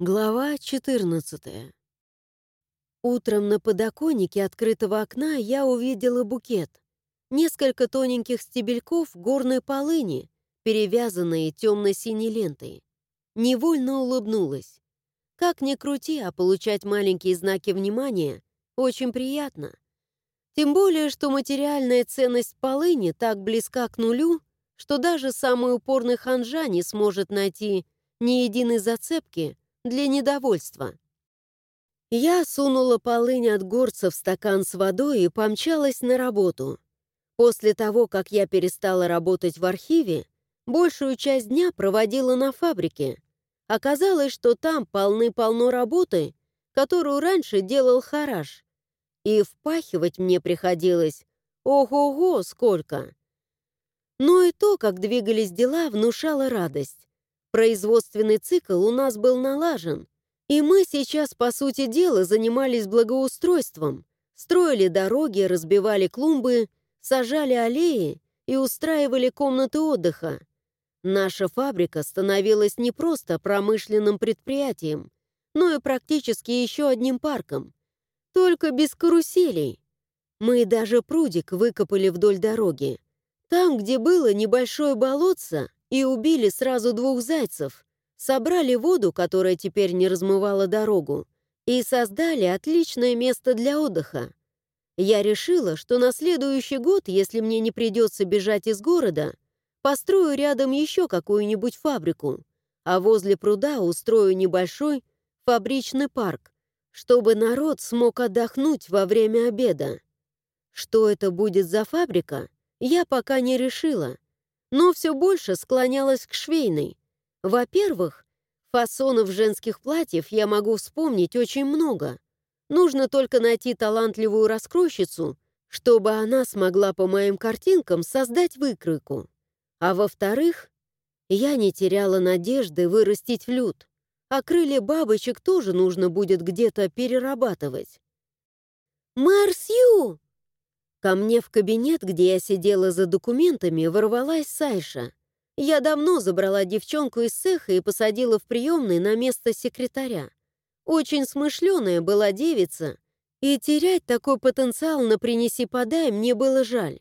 Глава 14 Утром на подоконнике открытого окна я увидела букет. Несколько тоненьких стебельков горной полыни, перевязанные темно-синей лентой. Невольно улыбнулась. Как ни крути, а получать маленькие знаки внимания очень приятно. Тем более, что материальная ценность полыни так близка к нулю, что даже самый упорный ханжа не сможет найти ни единой зацепки — для недовольства. Я сунула полынь от горца в стакан с водой и помчалась на работу. После того, как я перестала работать в архиве, большую часть дня проводила на фабрике. Оказалось, что там полны-полно работы, которую раньше делал Хараш. И впахивать мне приходилось ого-го сколько. Но и то, как двигались дела, внушало радость. Производственный цикл у нас был налажен, и мы сейчас, по сути дела, занимались благоустройством, строили дороги, разбивали клумбы, сажали аллеи и устраивали комнаты отдыха. Наша фабрика становилась не просто промышленным предприятием, но и практически еще одним парком. Только без каруселей. Мы даже прудик выкопали вдоль дороги. Там, где было небольшое болотце, и убили сразу двух зайцев, собрали воду, которая теперь не размывала дорогу, и создали отличное место для отдыха. Я решила, что на следующий год, если мне не придется бежать из города, построю рядом еще какую-нибудь фабрику, а возле пруда устрою небольшой фабричный парк, чтобы народ смог отдохнуть во время обеда. Что это будет за фабрика, я пока не решила, но все больше склонялась к швейной. Во-первых, фасонов женских платьев я могу вспомнить очень много. Нужно только найти талантливую раскройщицу, чтобы она смогла по моим картинкам создать выкройку. А во-вторых, я не теряла надежды вырастить в люд, а крылья бабочек тоже нужно будет где-то перерабатывать. «Мэр Сью!» Ко мне в кабинет, где я сидела за документами, ворвалась Сайша. Я давно забрала девчонку из цеха и посадила в приемной на место секретаря. Очень смышленая была девица, и терять такой потенциал на «принеси-подай» мне было жаль.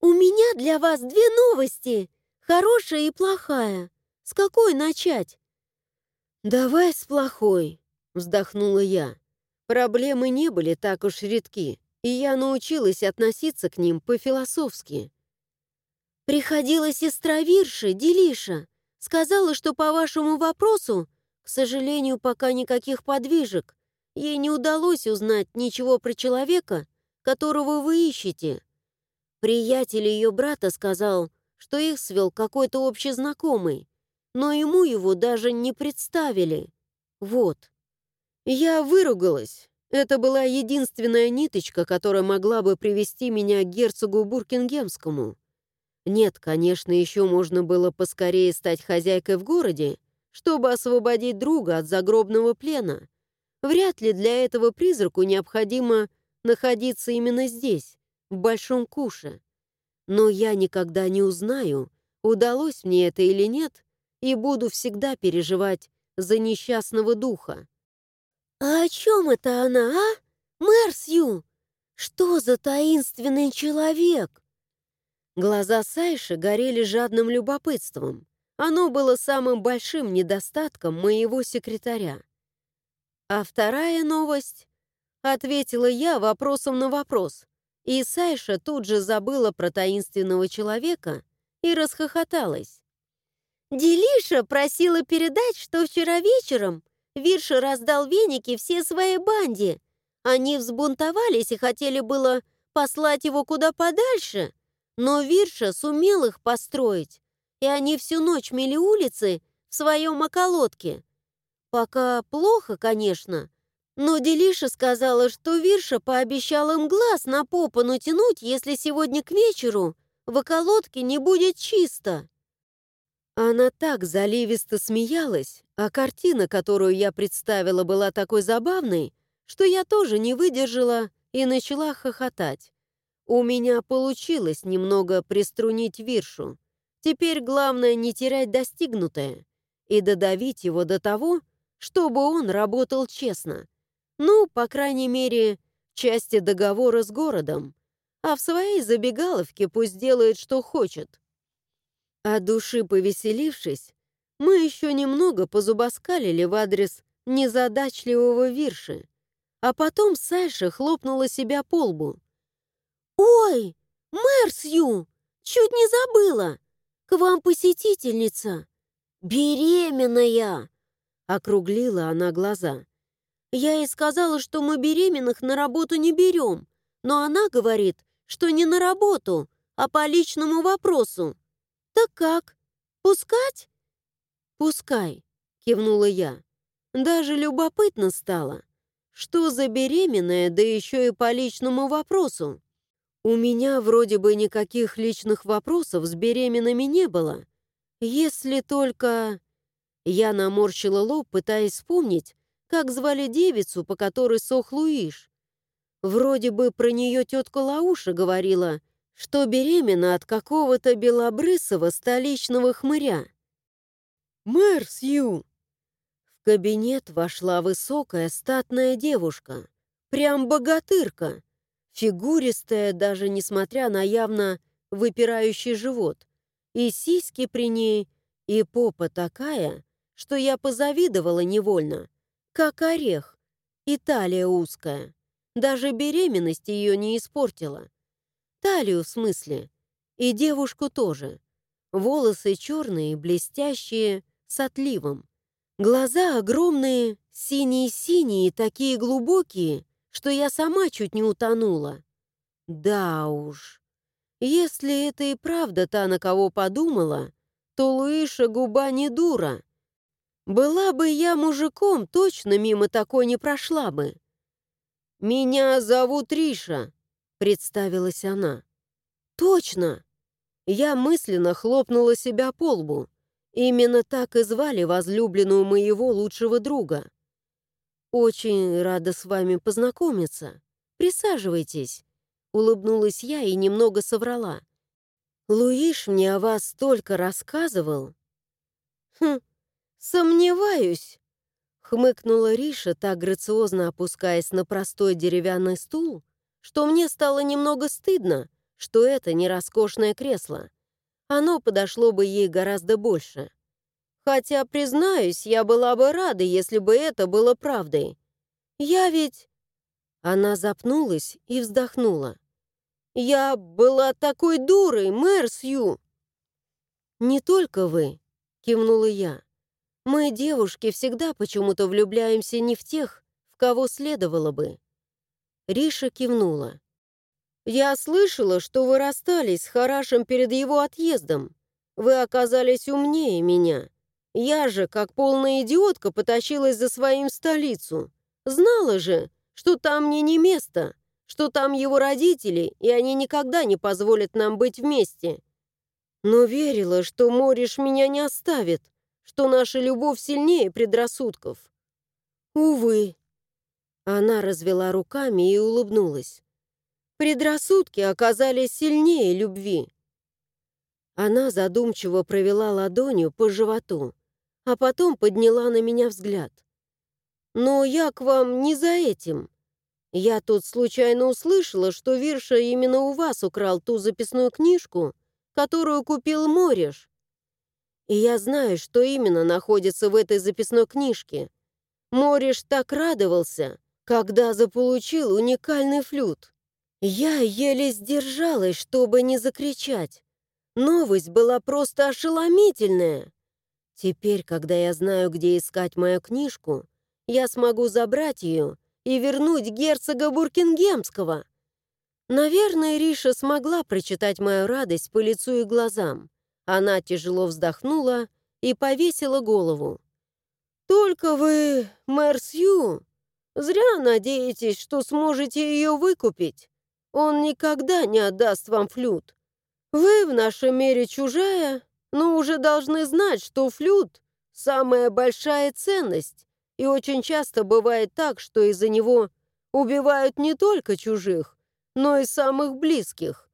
«У меня для вас две новости, хорошая и плохая. С какой начать?» «Давай с плохой», — вздохнула я. Проблемы не были так уж редки и я научилась относиться к ним по-философски. «Приходила сестра Вирши, Делиша, сказала, что по вашему вопросу, к сожалению, пока никаких подвижек, ей не удалось узнать ничего про человека, которого вы ищете. Приятель ее брата сказал, что их свел какой-то общий знакомый, но ему его даже не представили. Вот. Я выругалась, это была единственная ниточка, которая могла бы привести меня к герцогу Буркингемскому. Нет, конечно, еще можно было поскорее стать хозяйкой в городе, чтобы освободить друга от загробного плена. Вряд ли для этого призраку необходимо находиться именно здесь, в Большом Куше. Но я никогда не узнаю, удалось мне это или нет, и буду всегда переживать за несчастного духа. «А о чем это она, а? Мэр Что за таинственный человек?» Глаза Сайши горели жадным любопытством. Оно было самым большим недостатком моего секретаря. А вторая новость ответила я вопросом на вопрос, и Сайша тут же забыла про таинственного человека и расхохоталась. Делиша просила передать, что вчера вечером Вирша раздал веники все своей банде. Они взбунтовались и хотели было послать его куда подальше, но Вирша сумел их построить, и они всю ночь мели улицы в своем околотке. Пока плохо, конечно, но Делиша сказала, что Вирша пообещал им глаз на попу натянуть, если сегодня к вечеру в околотке не будет чисто. Она так заливисто смеялась, а картина, которую я представила, была такой забавной, что я тоже не выдержала и начала хохотать. У меня получилось немного приструнить виршу. Теперь главное не терять достигнутое и додавить его до того, чтобы он работал честно. Ну, по крайней мере, части договора с городом. А в своей забегаловке пусть делает, что хочет. От души повеселившись, мы еще немного позубоскалили в адрес незадачливого вирши. А потом Сайша хлопнула себя по лбу. «Ой, мэр чуть не забыла! К вам посетительница! Беременная!» Округлила она глаза. «Я ей сказала, что мы беременных на работу не берем, но она говорит, что не на работу, а по личному вопросу. Так как? Пускать?» «Пускай», — кивнула я. Даже любопытно стало. Что за беременная, да еще и по личному вопросу? У меня вроде бы никаких личных вопросов с беременными не было. Если только... Я наморщила лоб, пытаясь вспомнить, как звали девицу, по которой сох Луиш. Вроде бы про нее тетка Лауша говорила, что беременна от какого-то белобрысого столичного хмыря. «Мэр Сью!» кабинет вошла высокая статная девушка, прям богатырка, фигуристая даже несмотря на явно выпирающий живот, и сиськи при ней, и попа такая, что я позавидовала невольно, как орех, и талия узкая, даже беременность ее не испортила. Талию в смысле, и девушку тоже. Волосы черные, блестящие, с отливом. Глаза огромные, синие-синие, такие глубокие, что я сама чуть не утонула. Да уж, если это и правда та, на кого подумала, то Луиша губа не дура. Была бы я мужиком, точно мимо такой не прошла бы. «Меня зовут Риша», — представилась она. «Точно!» Я мысленно хлопнула себя по лбу. Именно так и звали возлюбленную моего лучшего друга. «Очень рада с вами познакомиться. Присаживайтесь», — улыбнулась я и немного соврала. «Луиш мне о вас столько рассказывал». «Хм, сомневаюсь», — хмыкнула Риша, так грациозно опускаясь на простой деревянный стул, что мне стало немного стыдно, что это не роскошное кресло. Оно подошло бы ей гораздо больше. Хотя, признаюсь, я была бы рада, если бы это было правдой. Я ведь... Она запнулась и вздохнула. «Я была такой дурой, мэр Сью!» «Не только вы», — кивнула я. «Мы, девушки, всегда почему-то влюбляемся не в тех, в кого следовало бы». Риша кивнула. «Я слышала, что вы расстались с Харашем перед его отъездом. Вы оказались умнее меня. Я же, как полная идиотка, потащилась за своим в столицу. Знала же, что там мне не место, что там его родители, и они никогда не позволят нам быть вместе. Но верила, что Мориш меня не оставит, что наша любовь сильнее предрассудков. Увы. Она развела руками и улыбнулась. Предрассудки оказались сильнее любви. Она задумчиво провела ладонью по животу, а потом подняла на меня взгляд. «Но я к вам не за этим. Я тут случайно услышала, что Вирша именно у вас украл ту записную книжку, которую купил Мориш. И я знаю, что именно находится в этой записной книжке. Мориш так радовался, когда заполучил уникальный флют. Я еле сдержалась, чтобы не закричать. Новость была просто ошеломительная. Теперь, когда я знаю, где искать мою книжку, я смогу забрать ее и вернуть герцога Буркингемского. Наверное, Риша смогла прочитать мою радость по лицу и глазам. Она тяжело вздохнула и повесила голову. «Только вы, мэр Сью, зря надеетесь, что сможете ее выкупить. Он никогда не отдаст вам флют. Вы в нашем мире чужая, но уже должны знать, что флют — самая большая ценность, и очень часто бывает так, что из-за него убивают не только чужих, но и самых близких.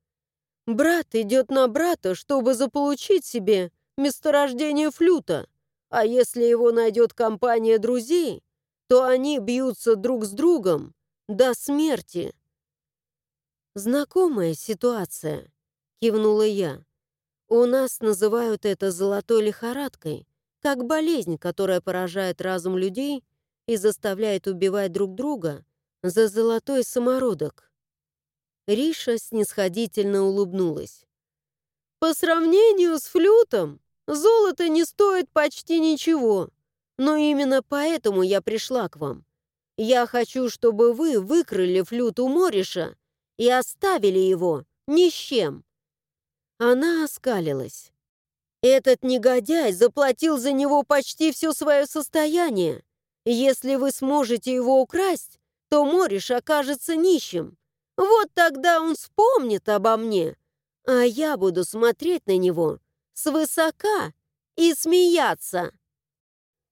Брат идет на брата, чтобы заполучить себе месторождение флюта, А если его найдет компания друзей, то они бьются друг с другом до смерти. Знакомая ситуация, кивнула я. У нас называют это золотой лихорадкой, как болезнь, которая поражает разум людей и заставляет убивать друг друга за золотой самородок. Риша снисходительно улыбнулась. «По сравнению с флютом, золото не стоит почти ничего, но именно поэтому я пришла к вам. Я хочу, чтобы вы выкрали флют у Мориша и оставили его ни с чем». Она оскалилась. «Этот негодяй заплатил за него почти все свое состояние. Если вы сможете его украсть, то Мориш окажется нищим. Вот тогда он вспомнит обо мне, а я буду смотреть на него свысока и смеяться».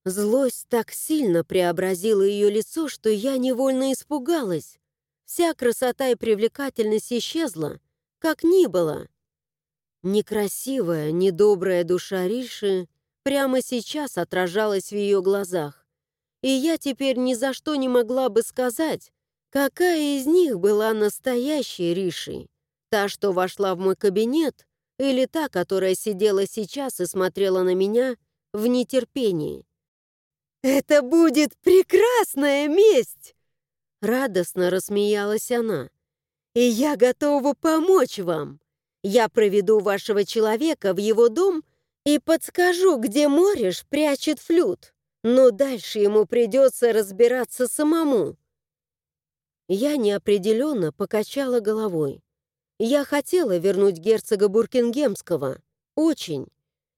Злость так сильно преобразила ее лицо, что я невольно испугалась. Вся красота и привлекательность исчезла, как ни было. Некрасивая, недобрая душа Риши прямо сейчас отражалась в ее глазах. И я теперь ни за что не могла бы сказать, какая из них была настоящей Ришей. Та, что вошла в мой кабинет, или та, которая сидела сейчас и смотрела на меня в нетерпении. «Это будет прекрасная месть!» Радостно рассмеялась она. «И я готова помочь вам. Я проведу вашего человека в его дом и подскажу, где Мориш прячет флют. Но дальше ему придется разбираться самому». Я неопределенно покачала головой. Я хотела вернуть герцога Буркингемского. Очень.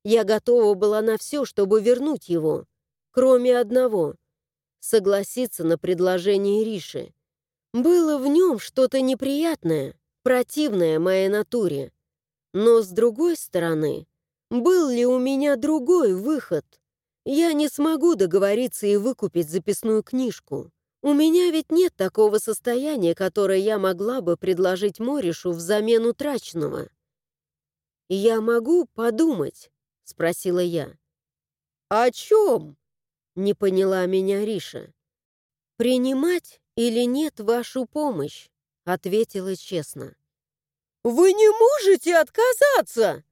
Я готова была на все, чтобы вернуть его кроме одного — согласиться на предложение Риши. Было в нем что-то неприятное, противное моей натуре. Но, с другой стороны, был ли у меня другой выход? Я не смогу договориться и выкупить записную книжку. У меня ведь нет такого состояния, которое я могла бы предложить Моришу взамен утраченного. «Я могу подумать?» — спросила я. «О чем?» Не поняла меня Риша. «Принимать или нет вашу помощь?» Ответила честно. «Вы не можете отказаться!»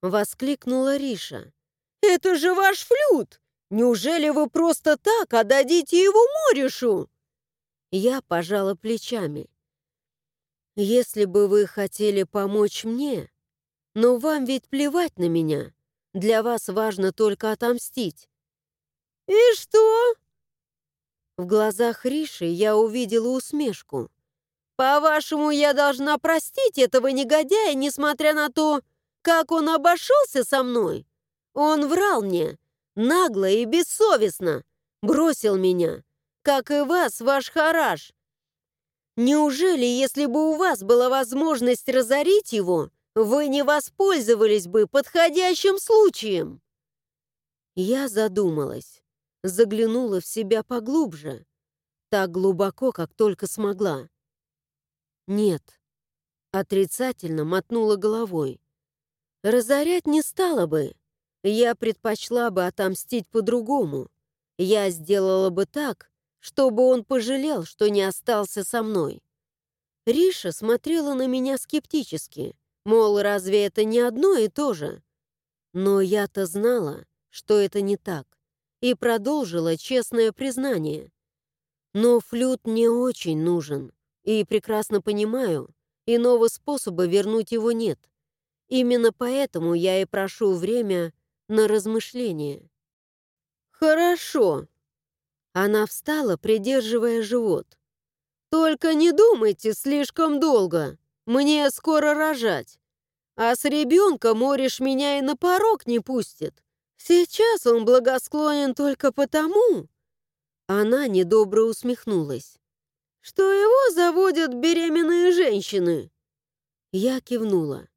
Воскликнула Риша. «Это же ваш флют! Неужели вы просто так отдадите его Моришу?» Я пожала плечами. «Если бы вы хотели помочь мне, но вам ведь плевать на меня. Для вас важно только отомстить. «И что?» В глазах Риши я увидела усмешку. «По-вашему, я должна простить этого негодяя, несмотря на то, как он обошелся со мной? Он врал мне, нагло и бессовестно, бросил меня, как и вас, ваш хараж. Неужели, если бы у вас была возможность разорить его, вы не воспользовались бы подходящим случаем?» Я задумалась заглянула в себя поглубже, так глубоко, как только смогла. Нет, отрицательно мотнула головой. Разорять не стала бы. Я предпочла бы отомстить по-другому. Я сделала бы так, чтобы он пожалел, что не остался со мной. Риша смотрела на меня скептически, мол, разве это не одно и то же? Но я-то знала, что это не так и продолжила честное признание. Но флют не очень нужен, и прекрасно понимаю, иного способа вернуть его нет. Именно поэтому я и прошу время на размышление. «Хорошо». Она встала, придерживая живот. «Только не думайте слишком долго. Мне скоро рожать. А с ребенком Мориш меня и на порог не пустит. Сейчас он благосклонен только потому...» Она недобро усмехнулась. «Что его заводят беременные женщины?» Я кивнула.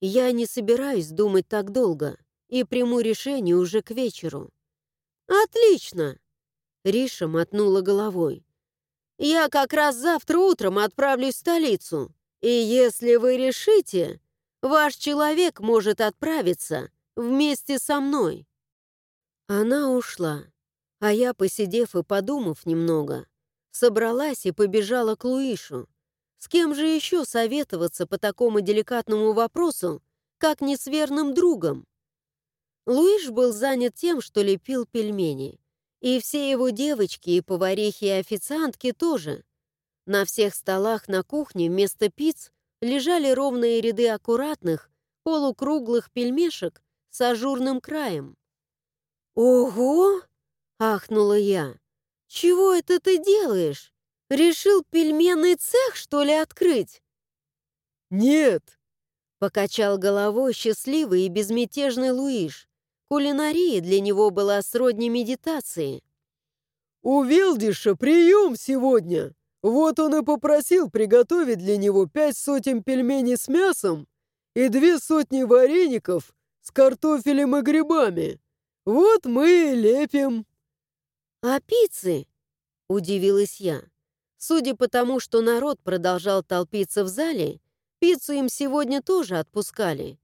«Я не собираюсь думать так долго и приму решение уже к вечеру». «Отлично!» Риша мотнула головой. «Я как раз завтра утром отправлюсь в столицу, и если вы решите, ваш человек может отправиться вместе со мной. Она ушла, а я, посидев и подумав немного, собралась и побежала к Луишу. С кем же еще советоваться по такому деликатному вопросу, как не с верным другом? Луиш был занят тем, что лепил пельмени. И все его девочки, и поварихи, и официантки тоже. На всех столах на кухне вместо пиц лежали ровные ряды аккуратных, полукруглых пельмешек с ажурным краем. «Ого!» — ахнула я. «Чего это ты делаешь? Решил пельменный цех, что ли, открыть?» «Нет!» — покачал головой счастливый и безмятежный Луиш. Кулинария для него была сродни медитации. «У Вилдиша прием сегодня. Вот он и попросил приготовить для него пять сотен пельменей с мясом и две сотни вареников с картофелем и грибами. Вот мы и лепим». «А пиццы?» — удивилась я. Судя по тому, что народ продолжал толпиться в зале, пиццу им сегодня тоже отпускали.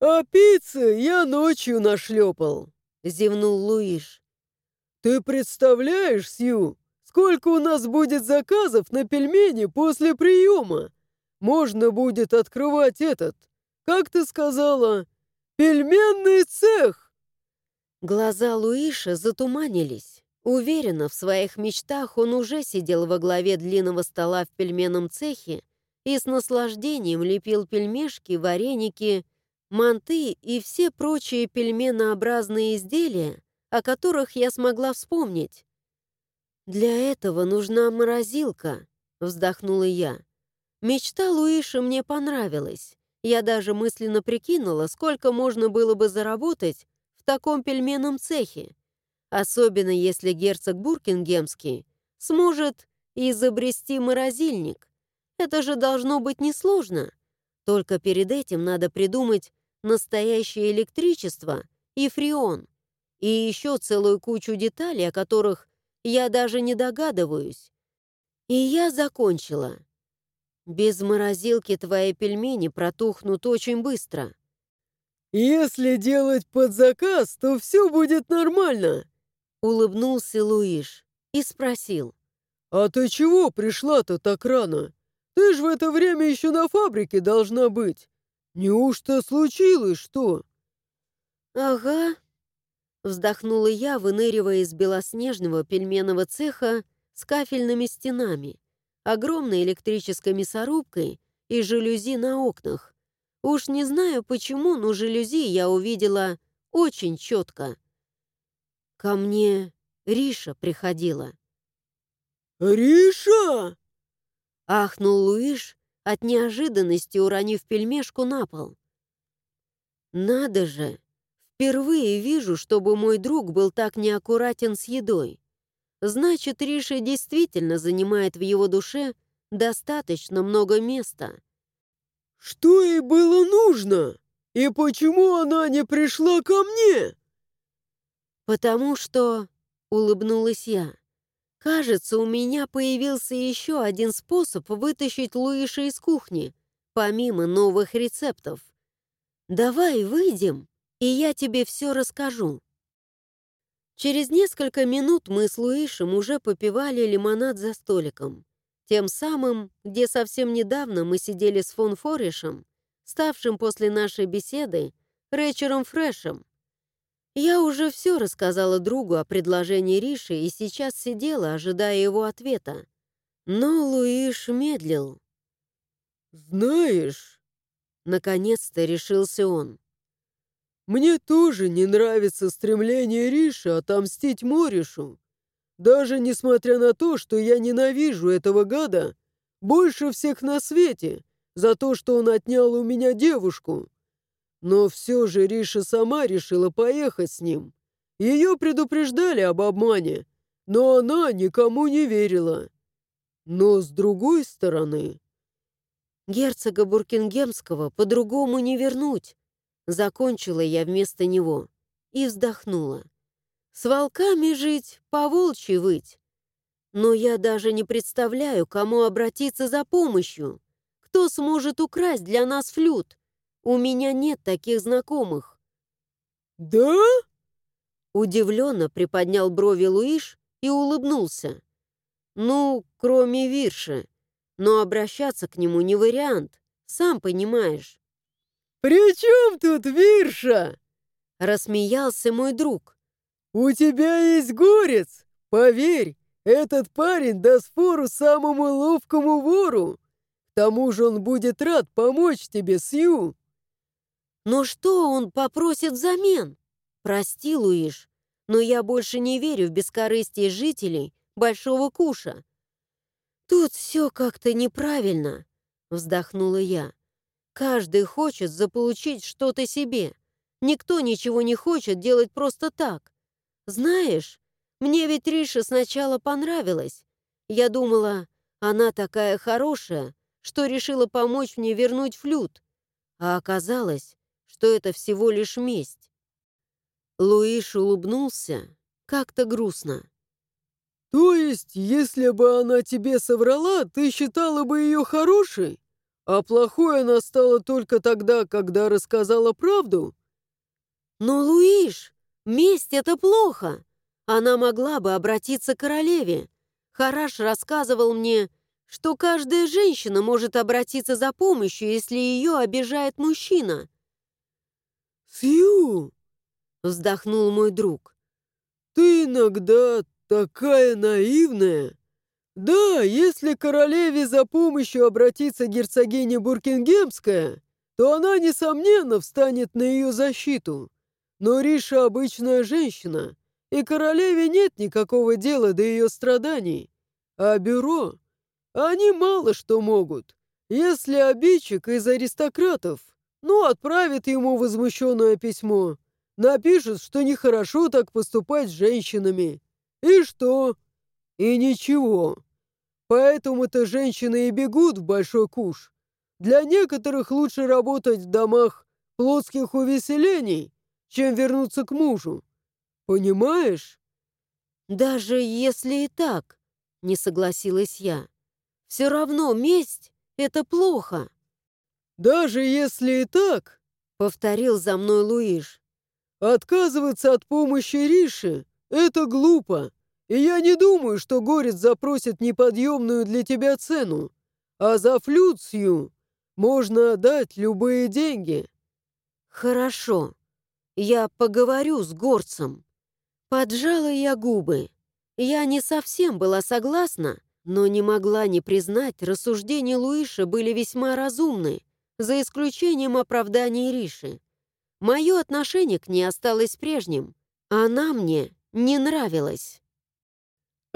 «А пиццы я ночью нашлепал», — зевнул Луиш. «Ты представляешь, Сью, сколько у нас будет заказов на пельмени после приема? Можно будет открывать этот, как ты сказала, пельменный цех!» Глаза Луиша затуманились. Уверенно, в своих мечтах он уже сидел во главе длинного стола в пельменном цехе и с наслаждением лепил пельмешки, вареники, манты и все прочие пельменообразные изделия, о которых я смогла вспомнить. «Для этого нужна морозилка», — вздохнула я. Мечта Луиша мне понравилась. Я даже мысленно прикинула, сколько можно было бы заработать в таком пельменном цехе. Особенно если герцог Буркингемский сможет изобрести морозильник. Это же должно быть несложно. Только перед этим надо придумать настоящее электричество и фреон, и еще целую кучу деталей, о которых я даже не догадываюсь. И я закончила. Без морозилки твои пельмени протухнут очень быстро. «Если делать под заказ, то все будет нормально», — улыбнулся Луиш и спросил. «А ты чего пришла-то так рано? Ты ж в это время еще на фабрике должна быть. «Неужто случилось что?» «Ага», — вздохнула я, выныривая из белоснежного пельменного цеха с кафельными стенами, огромной электрической мясорубкой и жалюзи на окнах. Уж не знаю почему, но жалюзи я увидела очень четко. Ко мне Риша приходила. «Риша!» — ахнул Луиш, от неожиданности уронив пельмешку на пол. «Надо же! Впервые вижу, чтобы мой друг был так неаккуратен с едой. Значит, Риша действительно занимает в его душе достаточно много места». «Что ей было нужно? И почему она не пришла ко мне?» «Потому что...» — улыбнулась я. Кажется, у меня появился еще один способ вытащить Луиша из кухни, помимо новых рецептов. Давай выйдем, и я тебе все расскажу. Через несколько минут мы с Луишем уже попивали лимонад за столиком. Тем самым, где совсем недавно мы сидели с фон Форишем, ставшим после нашей беседы Рэчером Фрешем, я уже все рассказала другу о предложении Риши и сейчас сидела, ожидая его ответа. Но Луиш медлил. «Знаешь...» Наконец-то решился он. «Мне тоже не нравится стремление Риши отомстить Моришу. Даже несмотря на то, что я ненавижу этого гада больше всех на свете за то, что он отнял у меня девушку. Но все же Риша сама решила поехать с ним. Ее предупреждали об обмане, но она никому не верила. Но с другой стороны... Герцога Буркингемского по-другому не вернуть. Закончила я вместо него и вздохнула. С волками жить, по волчьи выть. Но я даже не представляю, кому обратиться за помощью. Кто сможет украсть для нас флют? У меня нет таких знакомых». «Да?» Удивленно приподнял брови Луиш и улыбнулся. Ну, кроме Вирши. Но обращаться к нему не вариант, сам понимаешь. «При чем тут Вирша?» Рассмеялся мой друг. «У тебя есть горец! Поверь, этот парень даст фору самому ловкому вору. К тому же он будет рад помочь тебе, Сью». «Но что он попросит взамен? Прости, Луиш, но я больше не верю в бескорыстие жителей Большого Куша. Тут все как-то неправильно, вздохнула я. Каждый хочет заполучить что-то себе. Никто ничего не хочет делать просто так. Знаешь, мне ведь Риша сначала понравилась. Я думала, она такая хорошая, что решила помочь мне вернуть флют. А оказалось, что это всего лишь месть. Луиш улыбнулся, как-то грустно. «То есть, если бы она тебе соврала, ты считала бы ее хорошей? А плохой она стала только тогда, когда рассказала правду?» «Но, Луиш, месть — это плохо. Она могла бы обратиться к королеве. Хараш рассказывал мне, что каждая женщина может обратиться за помощью, если ее обижает мужчина». «Сью!» вздохнул мой друг. «Ты иногда такая наивная. Да, если королеве за помощью обратиться герцогиня Буркингемская, то она, несомненно, встанет на ее защиту. Но Риша обычная женщина, и королеве нет никакого дела до ее страданий. А бюро? Они мало что могут. Если обидчик из аристократов, ну, отправит ему возмущенное письмо, Напишут, что нехорошо так поступать с женщинами. И что? И ничего. Поэтому-то женщины и бегут в большой куш. Для некоторых лучше работать в домах плотских увеселений, чем вернуться к мужу. Понимаешь? Даже если и так, не согласилась я. Все равно месть — это плохо. Даже если и так, повторил за мной Луиш. Отказываться от помощи Риши — это глупо, и я не думаю, что Горец запросит неподъемную для тебя цену, а за флюцию можно отдать любые деньги. Хорошо, я поговорю с Горцем. Поджала я губы. Я не совсем была согласна, но не могла не признать, рассуждения Луиша были весьма разумны, за исключением оправданий Риши. Мое отношение к ней осталось прежним. Она мне не нравилась.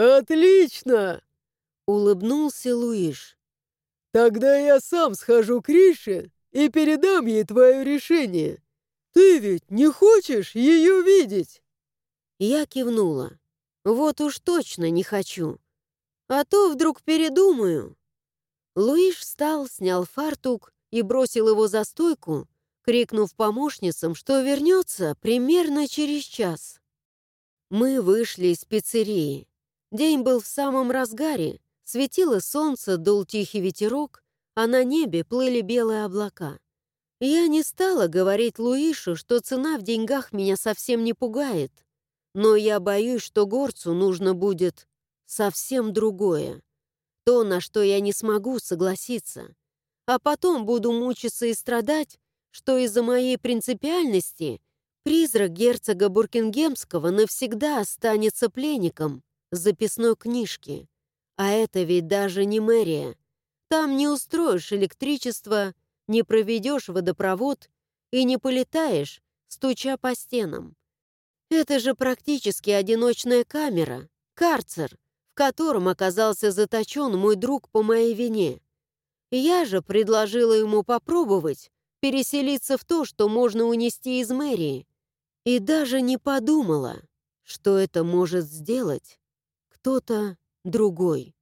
«Отлично!» — улыбнулся Луиш. «Тогда я сам схожу к Рише и передам ей твое решение. Ты ведь не хочешь ее видеть?» Я кивнула. «Вот уж точно не хочу. А то вдруг передумаю». Луиш встал, снял фартук и бросил его за стойку, крикнув помощницам, что вернется примерно через час. Мы вышли из пиццерии. День был в самом разгаре, светило солнце, дул тихий ветерок, а на небе плыли белые облака. Я не стала говорить Луишу, что цена в деньгах меня совсем не пугает, но я боюсь, что горцу нужно будет совсем другое. То, на что я не смогу согласиться. А потом буду мучиться и страдать, что из-за моей принципиальности призрак герцога Буркингемского навсегда останется пленником записной книжки. А это ведь даже не мэрия. Там не устроишь электричество, не проведешь водопровод и не полетаешь, стуча по стенам. Это же практически одиночная камера, карцер, в котором оказался заточен мой друг по моей вине. Я же предложила ему попробовать переселиться в то, что можно унести из мэрии, и даже не подумала, что это может сделать кто-то другой.